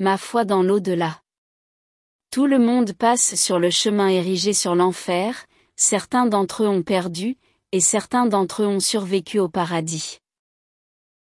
ma foi dans l'au-delà. Tout le monde passe sur le chemin érigé sur l'enfer, certains d'entre eux ont perdu, et certains d'entre eux ont survécu au paradis.